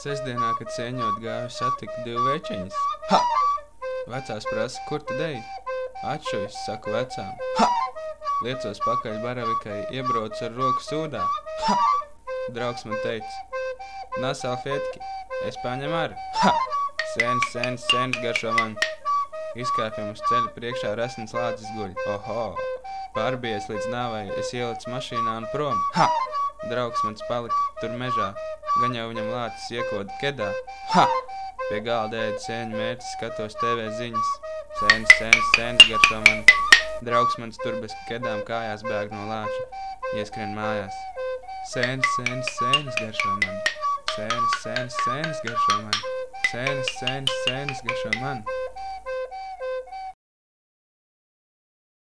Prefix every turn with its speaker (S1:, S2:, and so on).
S1: Sestdienā, kad sēņot gāju, satiku divu večiņas.
S2: Ha!
S1: Vecās prasa, kur tu deji? Atšujas, saku vecām.
S2: Ha!
S1: Liecos pakaļ baravikai, iebrauc ar roku sūdā.
S2: Ha!
S1: Draugs man teica, nasāl fietki, es paņem ar.
S2: Ha!
S1: Sēns, sēns, sēns garšo man. Izkāpjam uz ceļa priekšā resns lācis guļ. Oho! Pārbies līdz nāvai, es ielicu mašīnā un prom.
S2: Ha!
S1: Draugs mans palika tur mežā, gan jau viņam lācis iekoda kedā.
S2: Ha!
S1: Pie galda ēdu sēņu mērķis, skatos TV ziņas. Sēns, sēns, sēns garšo man. Draugs mans tur bez kedām kājās bēg no lāča. Ieskrien mājās. Sēns, sēns, sēns garšo man. Sēns, sēns, sēns garšo man. Sēns, sēns, sēns garšo man.